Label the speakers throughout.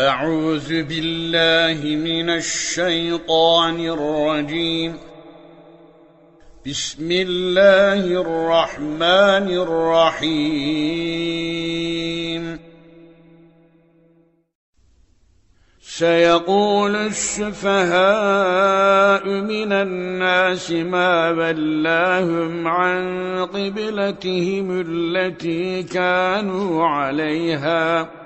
Speaker 1: أعوذ بالله من الشيطان الرجيم. بسم الله الرحمن الرحيم. سيقول السفهاء من الناس ما بلاهم عن قبلتهم التي كانوا عليها.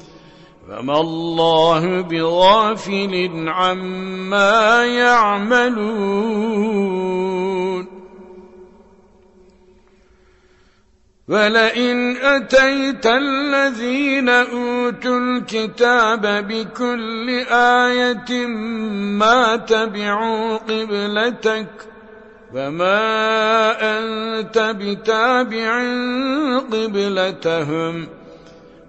Speaker 1: فما الله بغافل عما يعملون. ولئن أتيت الذين أوتوا الكتاب بكل آية ما تبعوا قبلتك فما أنت بتابع قبلتهم.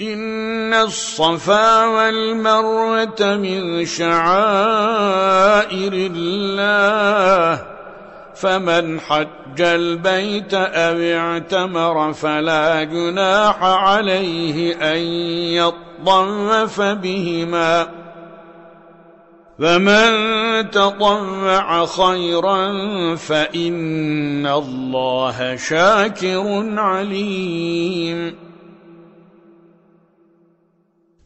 Speaker 1: إن الصفا والمروة من شعائر الله فمن حج البيت أو اعتمر فلا جناح عليه أن يطوف بهما فمن تطوع خيرا فإن الله شاكر عليم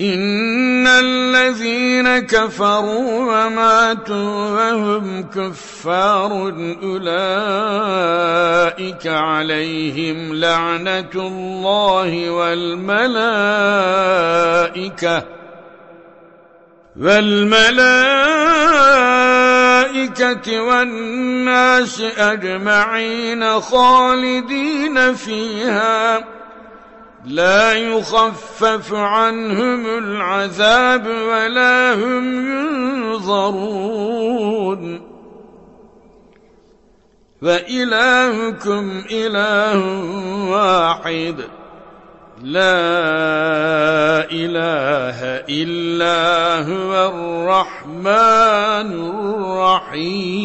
Speaker 1: إن الذين كفروا وماتوا وهم كفار أولئك عليهم لعنة الله والملائكة والملائكة والناس أجمعين خالدين فيها لا يخفف عنهم العذاب ولا هم ينظرون. فإلهكم إله واحد. لا إله إلا هو الرحمن الرحيم.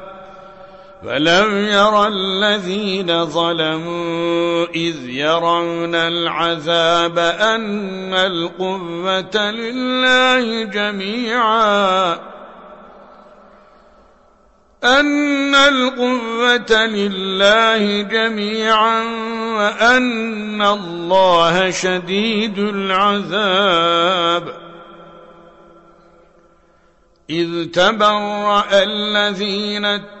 Speaker 1: ولم ير الذين ظلموا إذ يرون العذاب أن القوة لله جميعا أن القوة لله جميعا وأن الله شديد العذاب إذ تبرأ الذين اتبعوا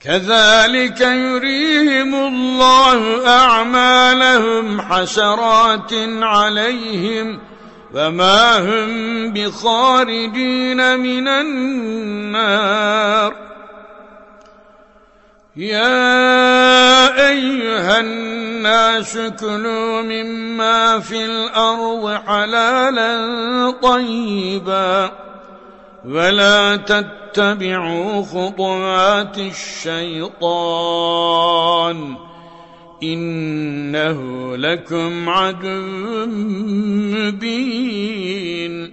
Speaker 1: كذلك يريهم الله أعمالهم حسرات عليهم فما هم بخارجين من النار. يا أيها الناس كلوا مما في الأرض حلالا طيبا ولا تتبعوا اتبعوا خطوات الشيطان إنه لكم عدو مبين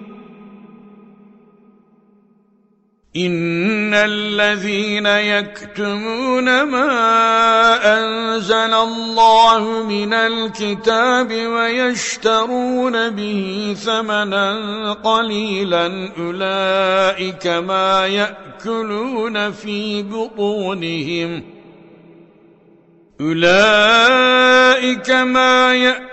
Speaker 1: إن الذين يكتمون ما أنزل الله من الكتاب ويشترون به ثمنا قليلا أولئك ما يأكلون في بطونهم أولئك ما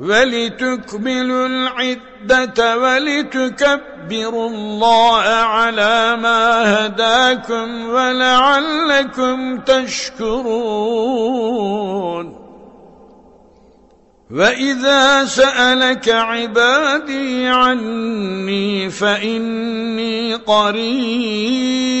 Speaker 1: ولتكملوا العدة ولتكبروا الله على ما هداكم ولعلكم تشكرون. وإذا سألك عبادي عني فإني قريب.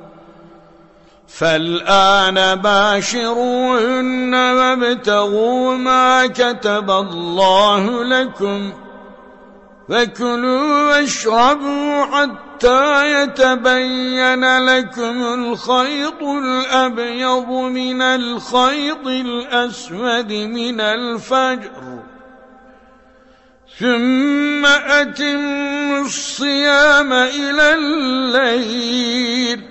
Speaker 1: فالآن باشروهن وابتغوا ما كتب الله لكم فكلوا واشربوا حتى يتبين لكم الخيط الأبيض من الخيط الأسود من الفجر ثم أتموا الصيام إلى الليل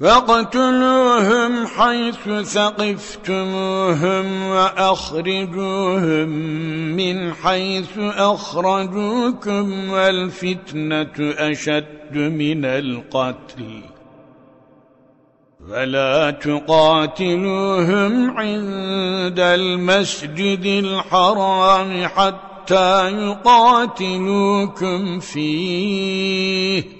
Speaker 1: فاقتلوهم حيث ثقفتموهم وأخرجوهم من حيث أخرجوكم والفتنة أشد من القتل. ولا تقاتلوهم عند المسجد الحرام حتى يقاتلوكم فيه.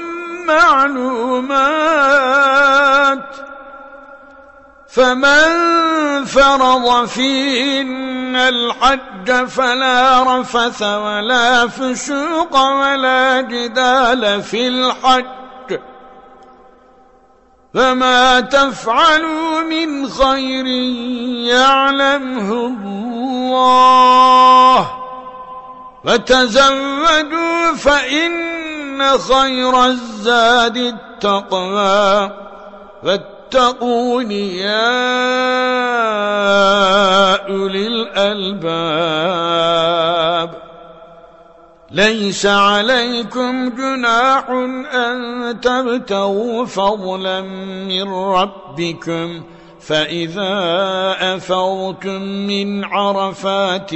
Speaker 1: معلومات فمن فرض فيهن الحج فلا رفث ولا فسوق ولا جدال في الحج فما تفعلوا من خير يعلمه الله فتزودوا فإن خير الزاد التقوى فاتقون يا أولي الألباب. ليس عليكم جناح أن تبتغوا فضلا من ربكم فإذا أفضتم من عرفات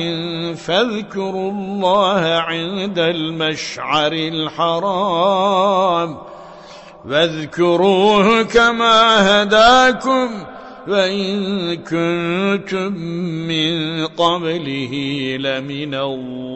Speaker 1: فاذكروا الله عند المشعر الحرام واذكروه كما هداكم وإن كنتم من قبله لمن الضالين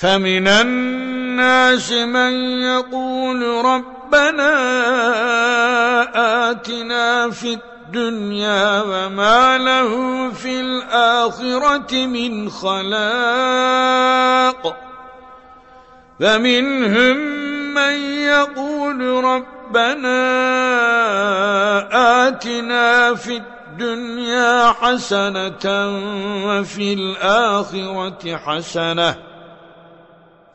Speaker 1: فمن الناس من يقول ربنا آتنا في الدنيا وما له في الآخرة من خلاق فمنهم من يقول ربنا آتنا في الدنيا حسنة وفي الآخرة حسنة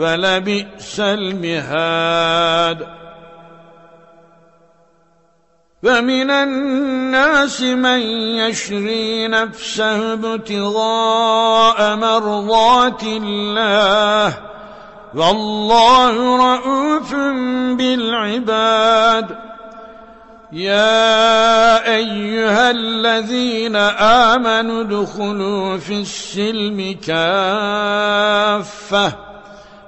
Speaker 1: فلبئس المهاد. فمن الناس من يشري نفسه ابتغاء مرضات الله والله رؤوف بالعباد. يا أيها الذين آمنوا ادخلوا في السلم كافةً.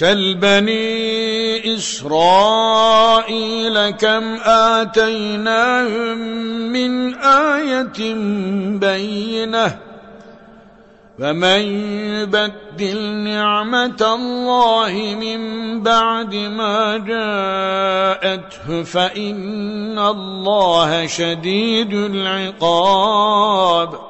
Speaker 1: سل بني إسرائيل كم آتيناهم من آية بينة فمن يبدل نعمة الله من بعد ما جاءته فإن الله شديد العقاب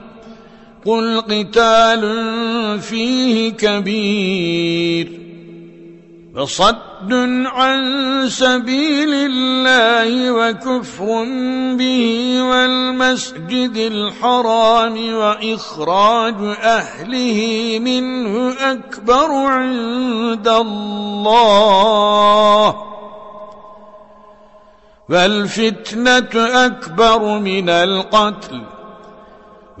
Speaker 1: قل قتال فيه كبير وصد عن سبيل الله وكفر به والمسجد الحرام وإخراج أهله منه أكبر عند الله والفتنة أكبر من القتل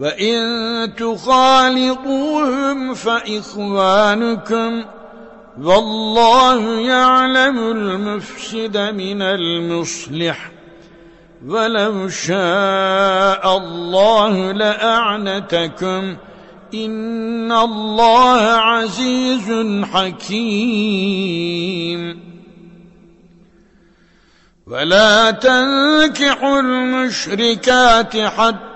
Speaker 1: وإن تخالطوهم فإخوانكم والله يعلم المفسد من المصلح ولو شاء الله لأعنتكم إن الله عزيز حكيم ولا تنكحوا المشركات حتى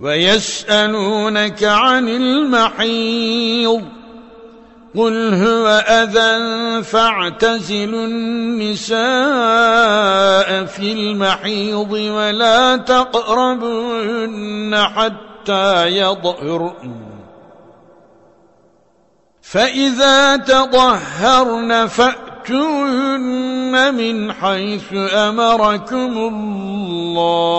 Speaker 1: ويسألونك عن المحيض قل هو أذى فاعتزلوا النساء في المحيض ولا تقربون حتى يظهرن. فإذا تطهرن فأتوهن من حيث أمركم الله.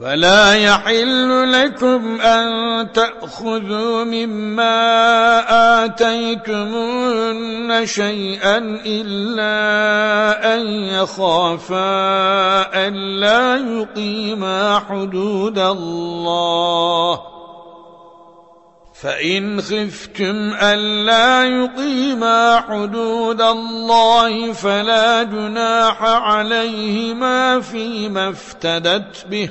Speaker 1: ولا يحل لكم أن تأخذوا مما آتيتمون شيئا إلا أن يخافا أن لا يقيما حدود الله. فإن خفتم ألا يقيما حدود الله فلا جناح عليهما فيما افتدت به.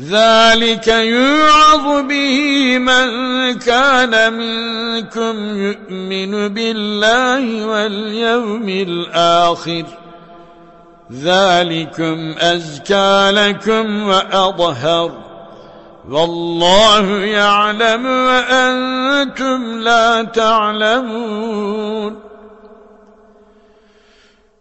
Speaker 1: ذلك يوعظ به من كان منكم يؤمن بالله واليوم الآخر. ذلكم أزكى لكم وأظهر والله يعلم وأنتم لا تعلمون.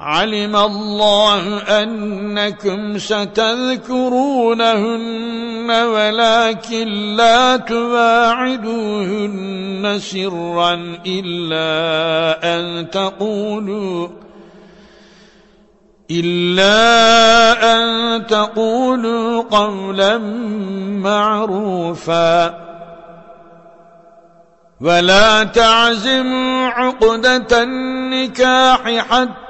Speaker 1: علم الله أنكم ستذكرونهن ولكن لا تواعدوهن سرا إلا أن تقولوا إلا أن تقولوا قولا معروفا ولا تعزموا عقدة النكاح حتى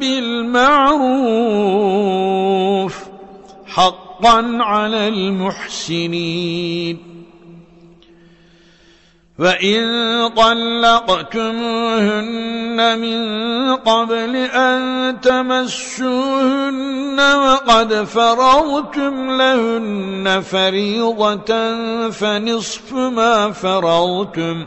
Speaker 1: بالمعروف حقا على المحسنين. وَإِن طَلَّقْتُمُوهُنَّ مِن قَبْلِ أَن تَمَسُّوهُنَّ وَقَدْ فَرَضْتُمْ لَهُنَّ فَرِيضَةً فَنِصْفُ مَا فَرَضْتُمْ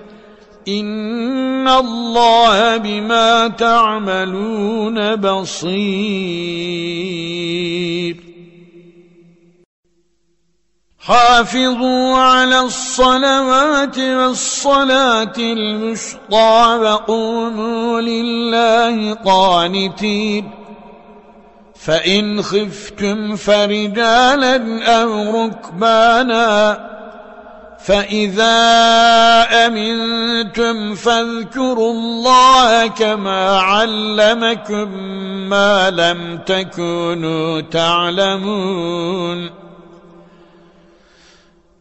Speaker 1: إن الله بما تعملون بصير. حافظوا على الصلوات والصلاة المشطى وقوموا لله قانتين. فإن خفتم فرجالا أو ركبانا فإذا أمنتم فاذكروا الله كما علمكم ما لم تكونوا تعلمون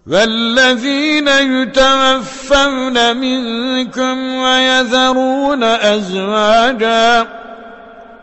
Speaker 1: والذين يتوفون منكم ويذرون أزواجاً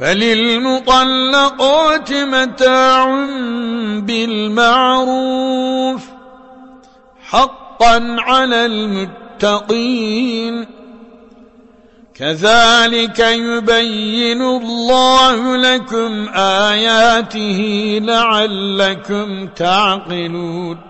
Speaker 1: فللمطلقات متاع بالمعروف حقا على المتقين كذلك يبين الله لكم آياته لعلكم تعقلون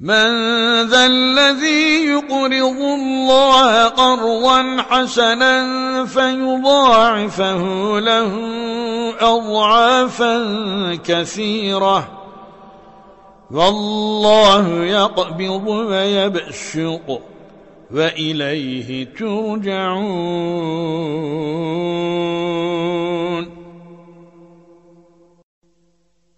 Speaker 1: من ذا الذي يقرض الله قرضا حسنا فيضاعفه له أضعافا كثيرة. والله يقبض ويبسط وإليه ترجعون.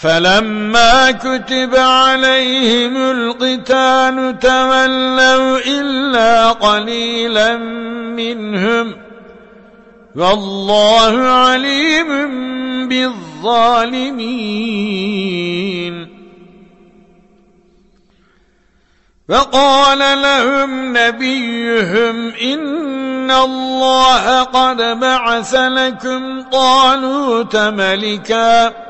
Speaker 1: فلما كتب عليهم القتال تولوا إلا قليلا منهم والله عليم بالظالمين. فقال لهم نبيهم إن الله قد بعث لكم طالوت ملكاً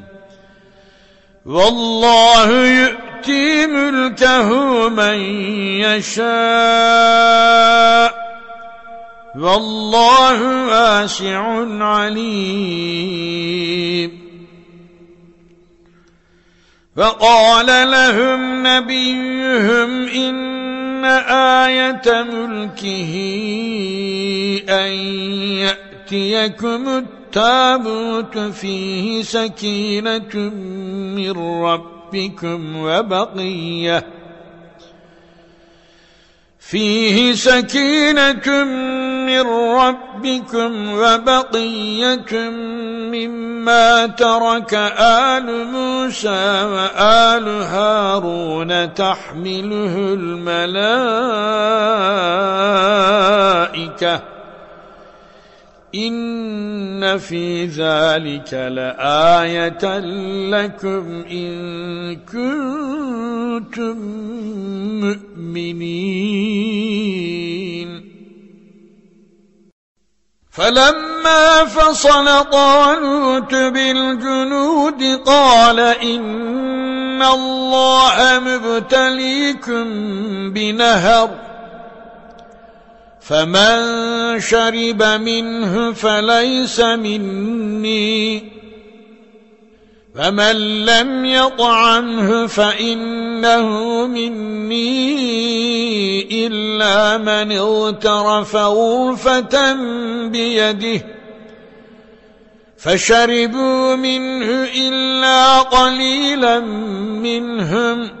Speaker 1: والله يؤتي ملكه من يشاء. والله واسع عليم. فقال لهم نبيهم إن آية ملكه أن يأتيكم التابوت فيه سكينة من ربكم وبقية فيه سكينة من ربكم وبقية مما ترك آل موسى وآل هارون تحمله الملائكة إن في ذلك لآية لكم إن كنتم مؤمنين فلما فصل طالوت بالجنود قال إن الله مبتليكم بنهر فمن شرب منه فليس مني فمن لم يطعمه فإنه مني إلا من اغترف غرفة بيده فشربوا منه إلا قليلا منهم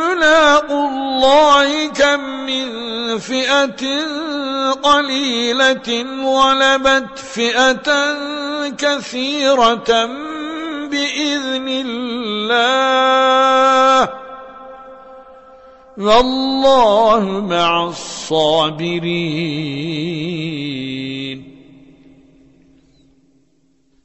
Speaker 1: ملاقوا الله كم من فئة قليلة غلبت فئة كثيرة بإذن الله. والله مع الصابرين.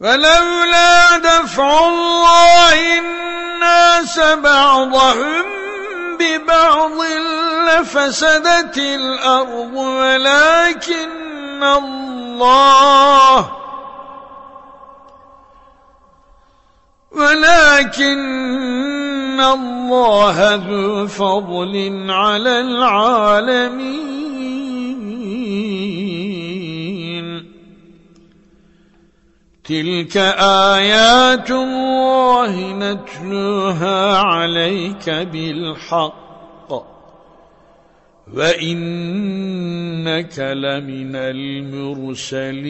Speaker 1: ولولا دفع الله الناس بعضهم ببعض لفسدت الأرض ولكن الله ولكن الله ذو فضل على العالمين. تلك آيات الله نتلوها عليك بالحق وإنك لمن المرسلين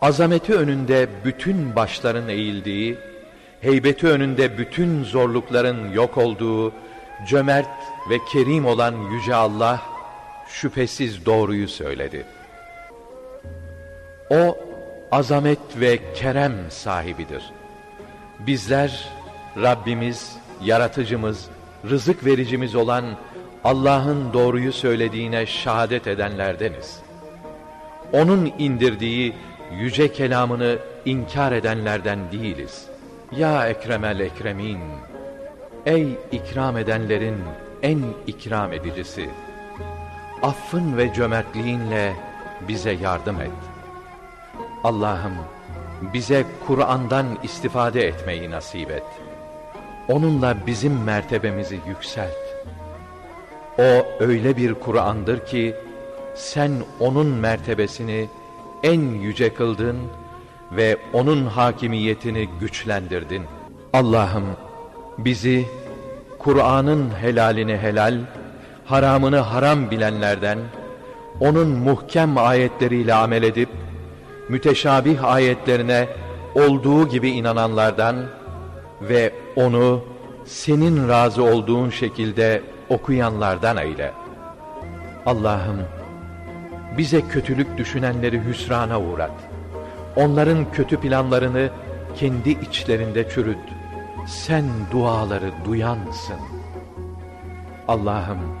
Speaker 2: Azameti önünde bütün başların eğildiği, heybeti önünde bütün zorlukların yok olduğu, cömert ve kerim olan Yüce Allah, şüphesiz doğruyu söyledi. O azamet ve kerem sahibidir. Bizler Rabbimiz, yaratıcımız, rızık vericimiz olan Allah'ın doğruyu söylediğine şahadet edenlerdeniz. Onun indirdiği yüce kelamını inkar edenlerden değiliz. Ya Ekremel Ekremin, ey ikram edenlerin en ikram edicisi, affın ve cömertliğinle bize yardım et. Allah'ım bize Kur'an'dan istifade etmeyi nasip et. Onunla bizim mertebemizi yükselt. O öyle bir Kur'an'dır ki sen onun mertebesini en yüce kıldın ve onun hakimiyetini güçlendirdin. Allah'ım bizi Kur'an'ın helalini helal, haramını haram bilenlerden, onun muhkem ayetleriyle amel edip, müteşabih ayetlerine olduğu gibi inananlardan ve onu senin razı olduğun şekilde okuyanlardan eyle. Allah'ım bize kötülük düşünenleri hüsrana uğrat. Onların kötü planlarını kendi içlerinde çürüt. Sen duaları duyansın. Allah'ım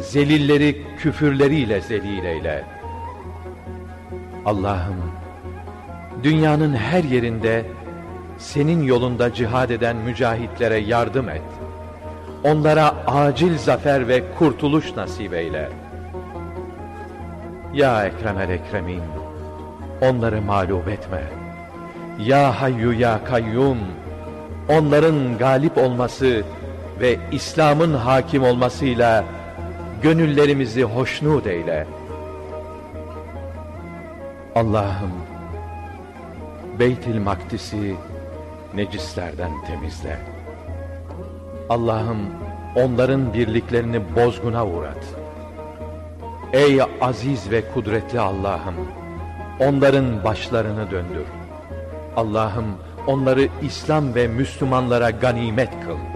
Speaker 2: Zelilleri küfürleriyle zelil eyle. Allah'ım, dünyanın her yerinde senin yolunda cihad eden mücahitlere yardım et. Onlara acil zafer ve kurtuluş nasip eyle. Ya Ekremel Ekremin, onları mağlup etme. Ya Hayyu Ya Kayyum, onların galip olması ve İslam'ın hakim olmasıyla gönüllerimizi hoşnut eyle. Allah'ım, Beytil Makdis'i necislerden temizle. Allah'ım onların birliklerini bozguna uğrat. Ey aziz ve kudretli Allah'ım, onların başlarını döndür. Allah'ım onları İslam ve Müslümanlara ganimet kıl.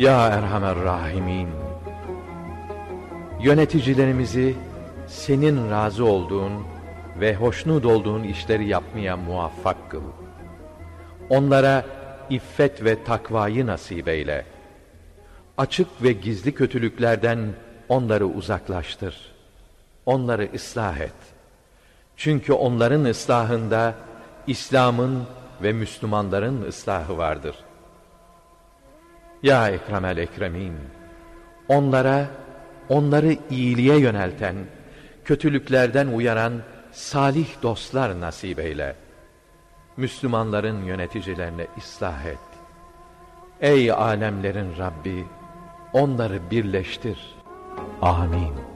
Speaker 2: Ya Erhamer Rahimin, yöneticilerimizi senin razı olduğun ve hoşnut olduğun işleri yapmaya muvaffak kıl. Onlara iffet ve takvayı nasip eyle. Açık ve gizli kötülüklerden onları uzaklaştır. Onları ıslah et. Çünkü onların ıslahında İslam'ın ve Müslümanların ıslahı vardır. Ya Ekremel Ekremin, onlara, onları iyiliğe yönelten, kötülüklerden uyaran salih dostlar nasip eyle. Müslümanların yöneticilerine ıslah et. Ey alemlerin Rabbi, onları birleştir. Amin.